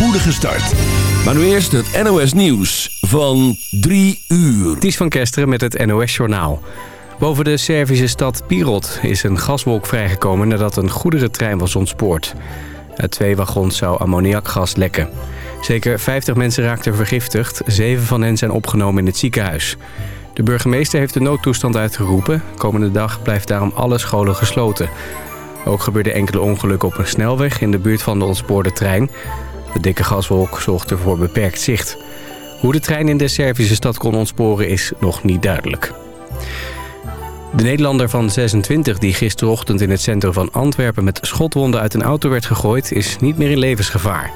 spoedige start. Maar nu eerst het NOS Nieuws van 3 uur. Ties van Kesteren met het NOS Journaal. Boven de Servische stad Pirot is een gaswolk vrijgekomen nadat een goederentrein was ontspoord. Uit twee wagons zou ammoniakgas lekken. Zeker 50 mensen raakten vergiftigd. Zeven van hen zijn opgenomen in het ziekenhuis. De burgemeester heeft de noodtoestand uitgeroepen. Komende dag blijft daarom alle scholen gesloten. Ook gebeurden enkele ongelukken op een snelweg in de buurt van de ontspoorde trein. De dikke gaswolk zorgde voor beperkt zicht. Hoe de trein in de Servische stad kon ontsporen is nog niet duidelijk. De Nederlander van 26 die gisterochtend in het centrum van Antwerpen... met schotwonden uit een auto werd gegooid, is niet meer in levensgevaar.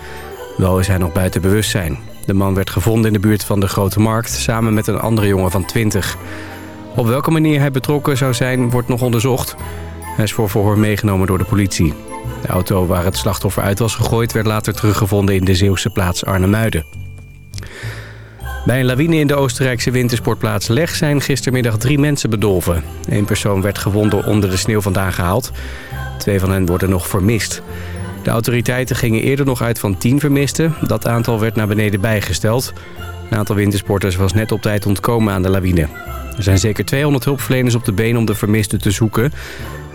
Wel is hij nog buiten bewustzijn. De man werd gevonden in de buurt van de Grote Markt... samen met een andere jongen van 20. Op welke manier hij betrokken zou zijn, wordt nog onderzocht. Hij is voor verhoor meegenomen door de politie. De auto waar het slachtoffer uit was gegooid... werd later teruggevonden in de Zeeuwse plaats Arnhemuiden. Bij een lawine in de Oostenrijkse wintersportplaats Leg zijn gistermiddag drie mensen bedolven. Eén persoon werd gewonden onder de sneeuw vandaan gehaald. Twee van hen worden nog vermist. De autoriteiten gingen eerder nog uit van tien vermisten. Dat aantal werd naar beneden bijgesteld. Een aantal wintersporters was net op tijd ontkomen aan de lawine. Er zijn zeker 200 hulpverleners op de been om de vermisten te zoeken.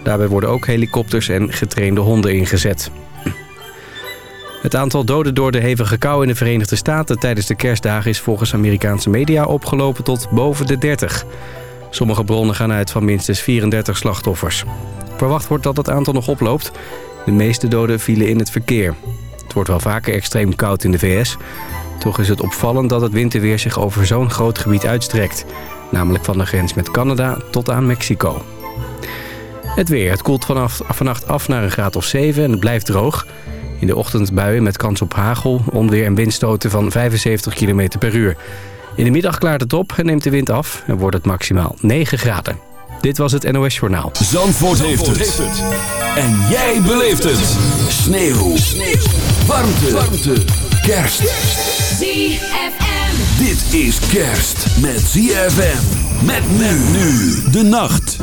Daarbij worden ook helikopters en getrainde honden ingezet. Het aantal doden door de hevige kou in de Verenigde Staten tijdens de kerstdagen is volgens Amerikaanse media opgelopen tot boven de 30. Sommige bronnen gaan uit van minstens 34 slachtoffers. Verwacht wordt dat het aantal nog oploopt. De meeste doden vielen in het verkeer. Het wordt wel vaker extreem koud in de VS. Toch is het opvallend dat het winterweer zich over zo'n groot gebied uitstrekt. Namelijk van de grens met Canada tot aan Mexico. Het weer. Het koelt vanaf, vannacht af naar een graad of 7 en het blijft droog. In de ochtend buien met kans op hagel, onweer en windstoten van 75 km per uur. In de middag klaart het op en neemt de wind af en wordt het maximaal 9 graden. Dit was het NOS Journaal. Zandvoort, heeft, het. En jij beleeft het. Sneeuw. Sneeuw. Warmte. Warmte. Kerst. ZFM. Dit is kerst met ZFM. Met men nu de nacht.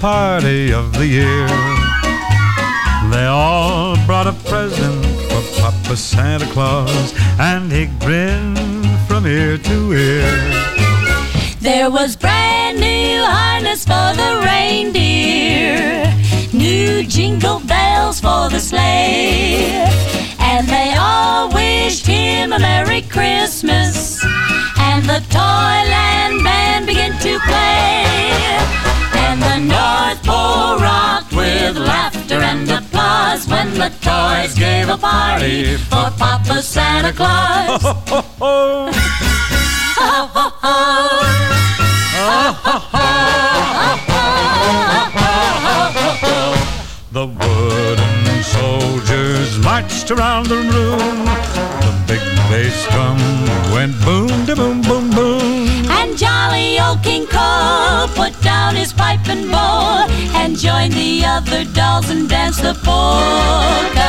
Party of the year. Party for Papa Santa Claus. The wooden soldiers marched around the room. The big bass drum went boom, da boom, boom, boom. And jolly old King Cole put down his pipe and bowl and joined the other dolls and danced the polka.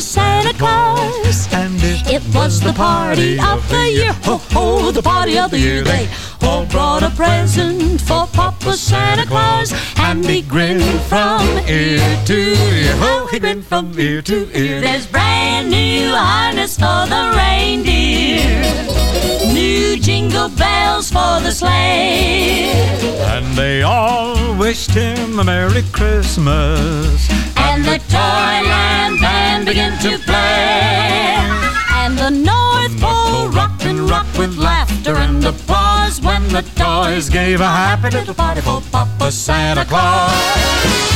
Santa Claus. and it, It was the party of the year. Ho, ho, the party of the year. They all brought a present for Papa Santa Claus. And he grinned from ear to ear. Oh, he grinned from ear to ear. There's brand new harness for the reindeer. New jingle bells for the sleigh. And they all wished him a Merry Christmas. And the Toyland band began to play. And the North Pole rocked and rocked with laughter and applause when the toys gave a happy little party for Papa Santa Claus.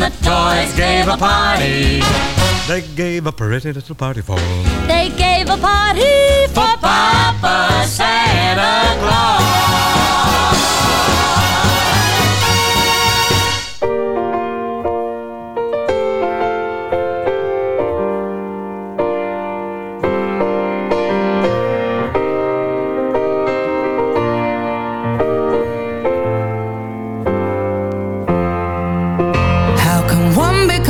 the toys gave a party. They gave a pretty little party for They gave a party for Papa Santa Claus.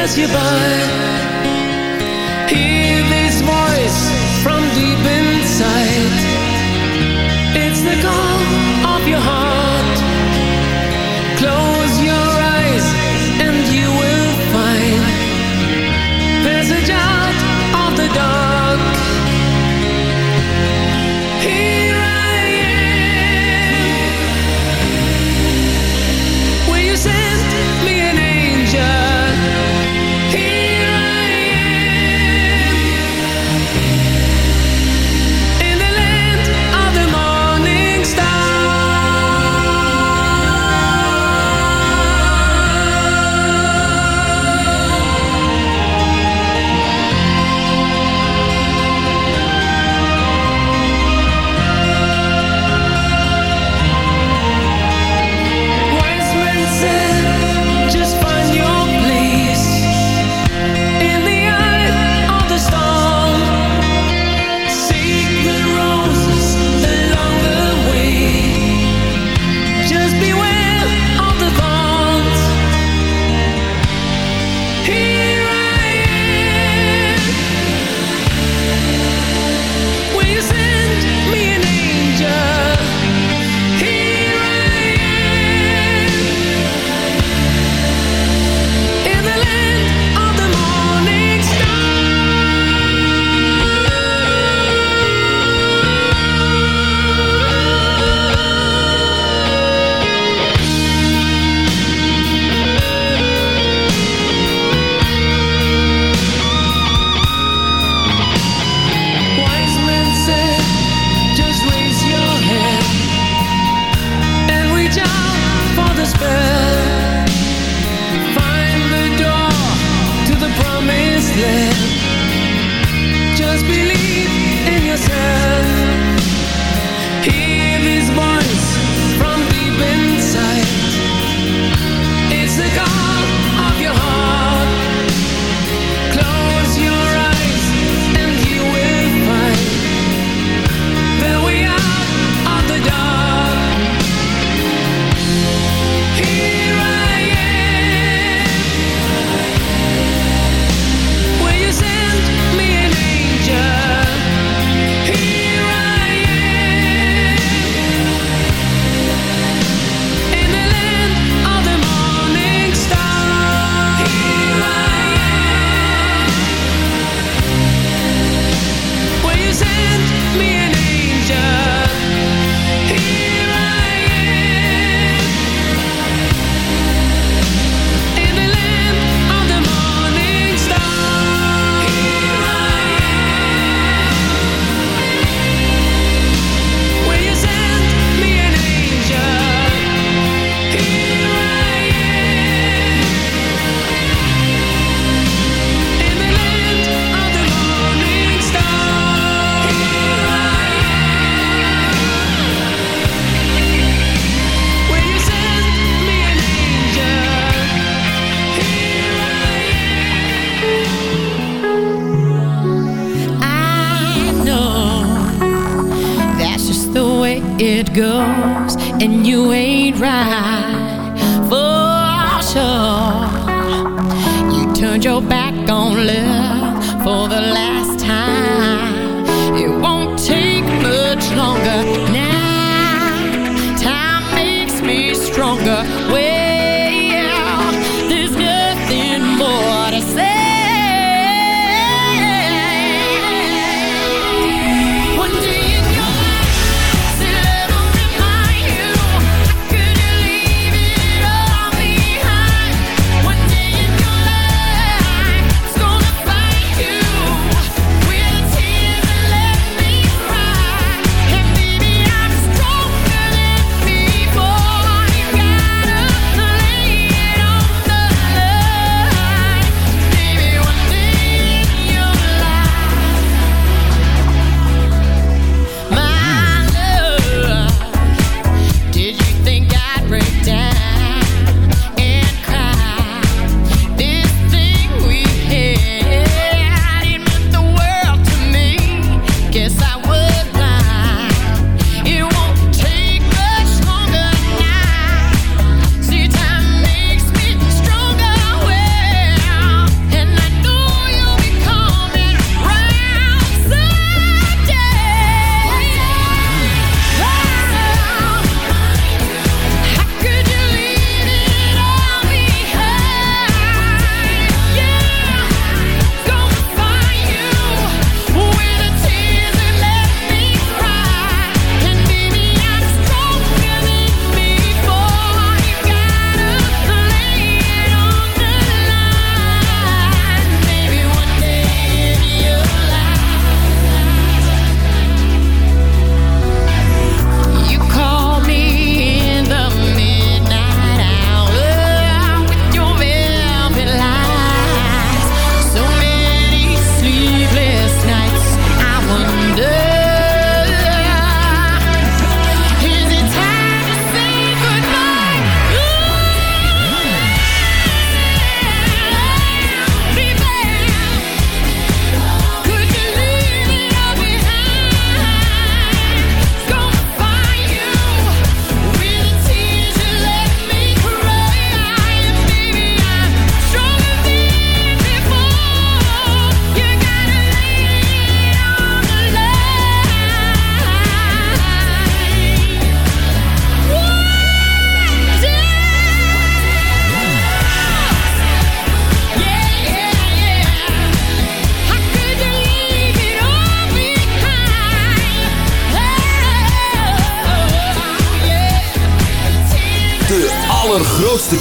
pass you by. and you ain't right.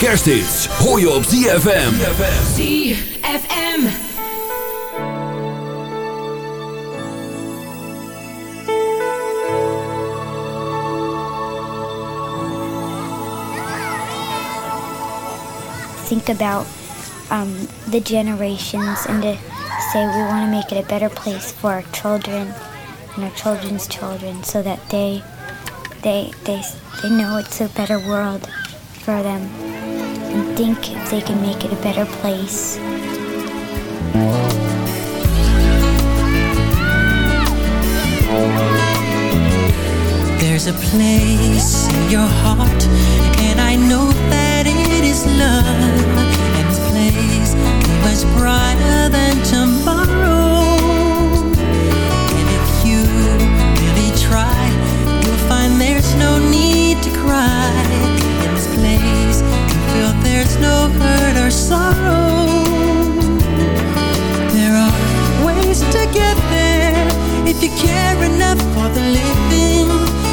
kerst is. Op ZFM. ZFM. Think about um, the generations and to say we want to make it a better place for our children and our children's children so that they they they, they know it's a better world for them and think if they can make it a better place. There's a place in your heart, and I know that it is love, and this place much brighter than tomorrow sorrow. There are ways to get there If you care enough for the living.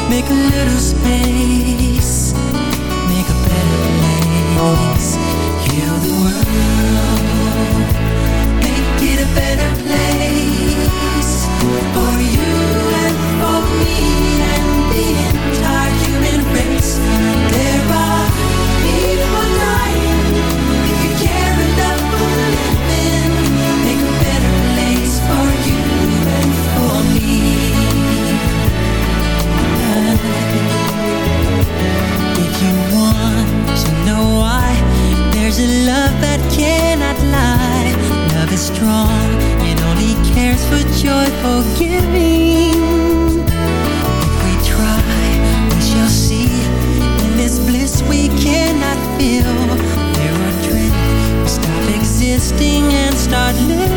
Make a little space. There's a love that cannot lie. Love is strong. It only cares for joyful giving. If we try, we shall see. In this bliss we cannot feel. There are dreams. We stop existing and start living.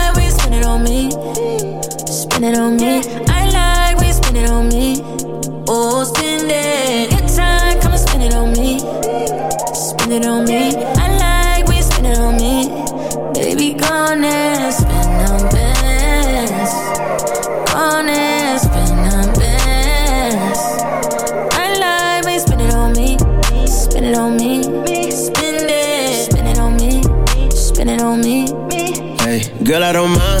It on me. Spend it on me. I like when you spend it on me. Oh, spend it. Good time, come and spend it on me. Spend it on me. I like when you spend it on me. Baby, go on and spend on bands. Go on and spend on bands. I like when you spend it on me. Spend it on me. Spend it. Spend it on me. Spend it on me. Hey, girl, I don't mind.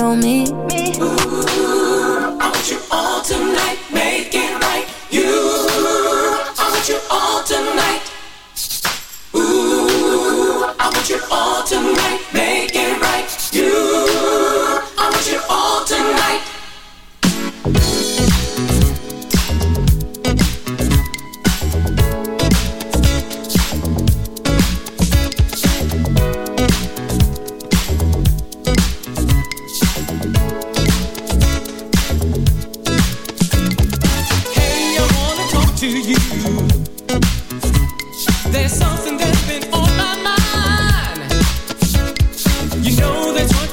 on me.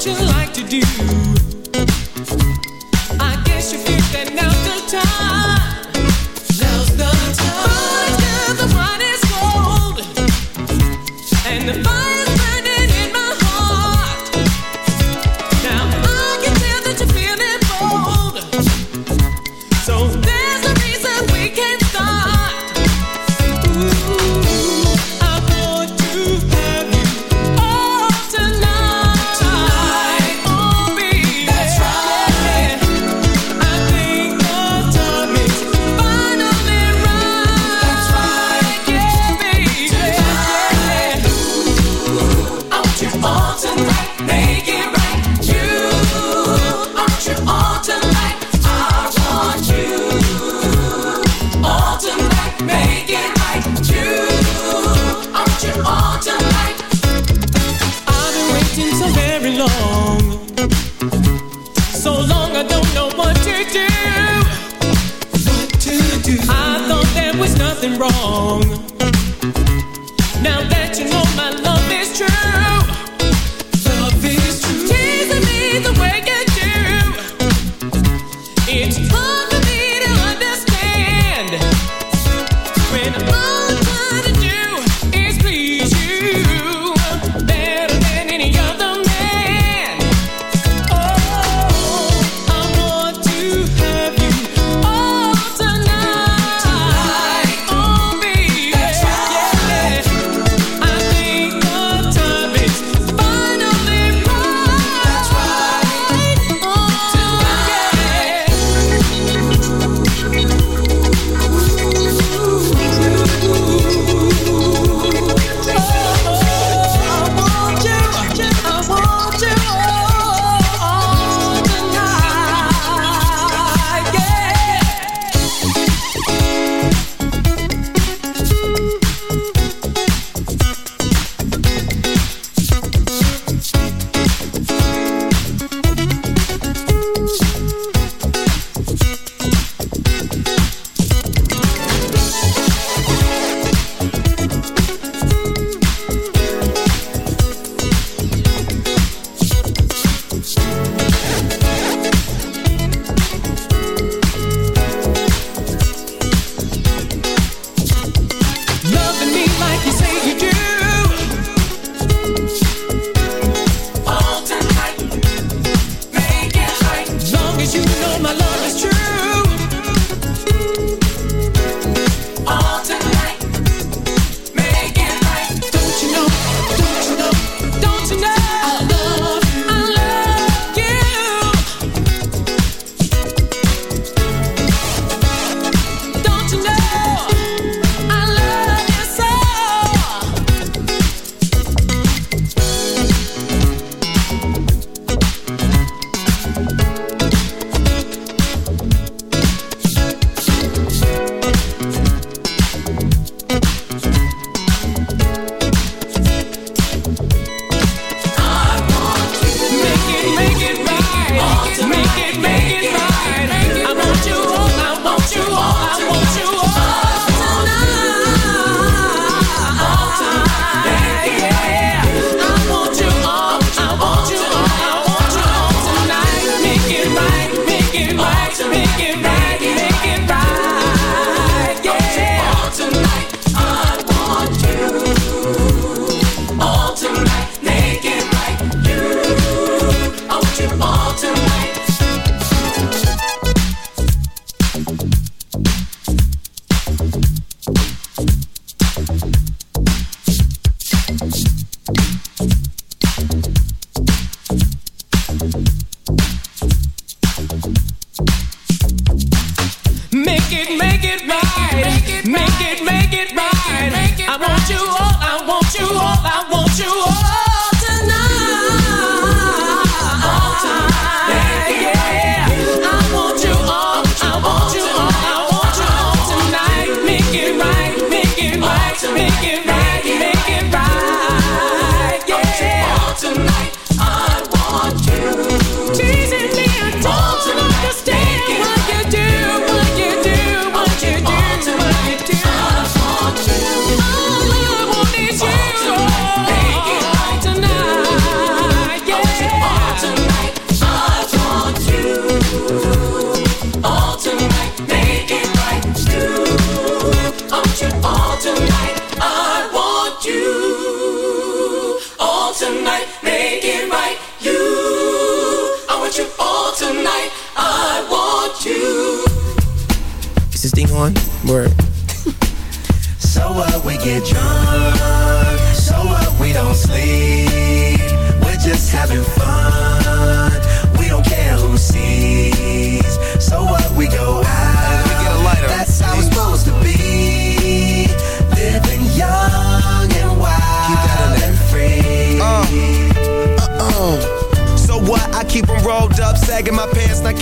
You like to do.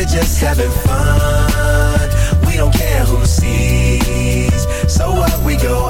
We're just having fun. We don't care who sees. So what we go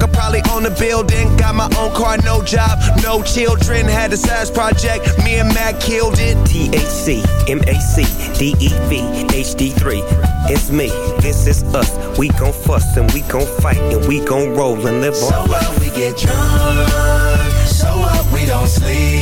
probably own a building. Got my own car, no job, no children. Had a size project, me and Mac killed it. THC, MAC, DEV, HD3. It's me, this is us. We gon' fuss and we gon' fight and we gon' roll and live So on what life. we get drunk, so what we don't sleep.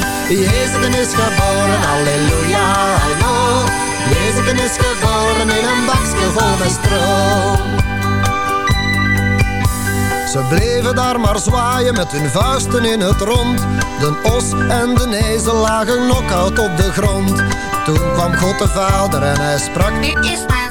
Jezus is geboren, halleluja, hallo. Jezus is geboren in een bakje vol met stro. Ze bleven daar maar zwaaien met hun vuisten in het rond. De os en de ezel lagen knock-out op de grond. Toen kwam God de Vader en hij sprak, dit is mijn.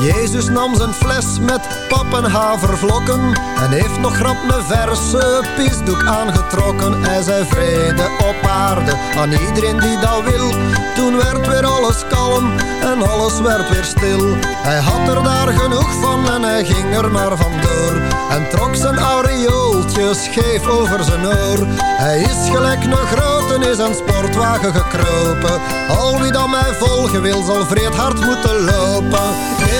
Jezus nam zijn fles met pap en En heeft nog grap een verse pisdoek aangetrokken. Hij zei vrede op aarde aan iedereen die dat wil. Toen werd weer alles kalm en alles werd weer stil. Hij had er daar genoeg van en hij ging er maar vandoor En trok zijn aureooltje scheef over zijn oor. Hij is gelijk een grote is een sportwagen gekropen. Al wie dan mij volgen wil zal vreed hard moeten lopen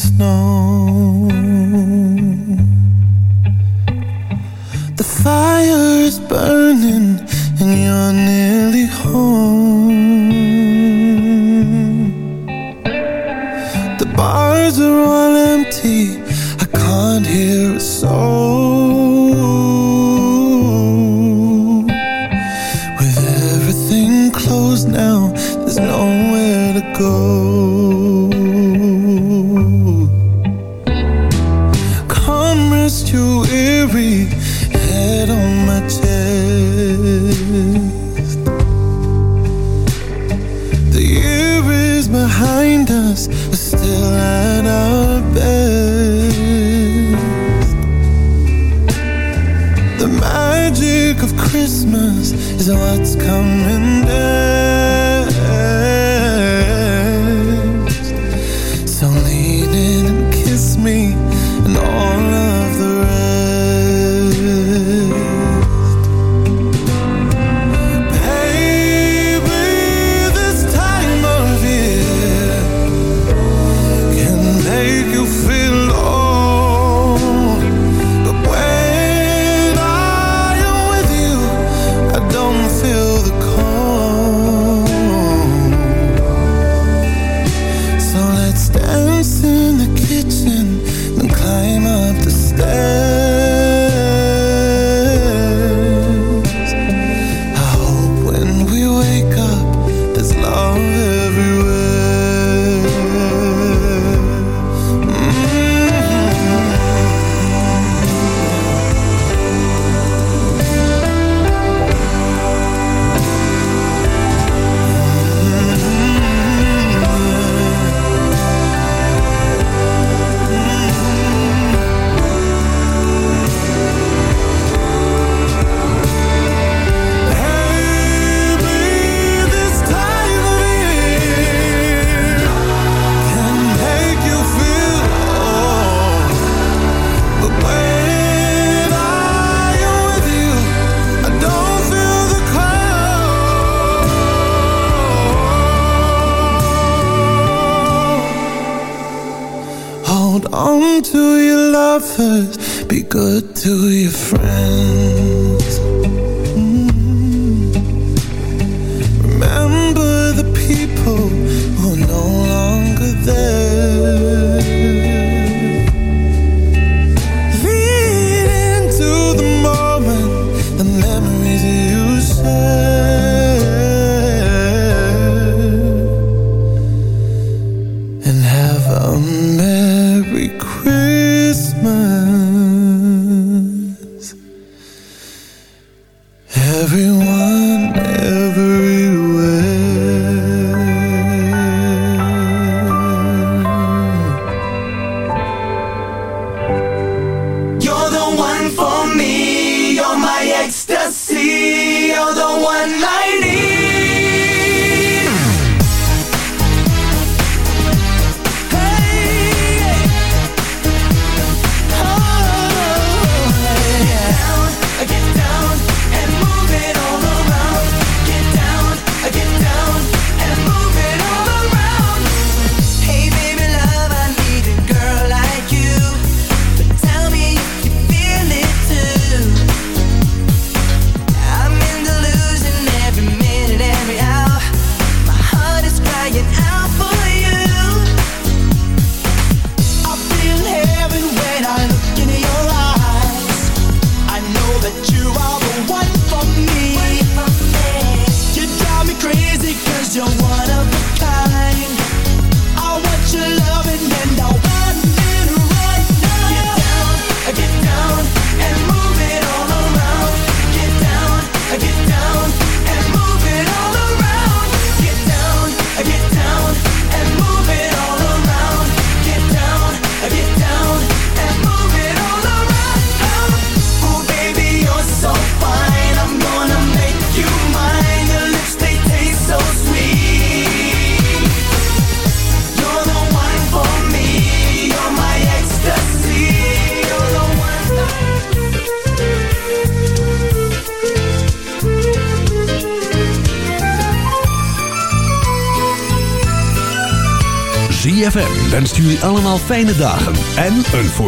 snow. Jullie allemaal fijne dagen en een voorspoedig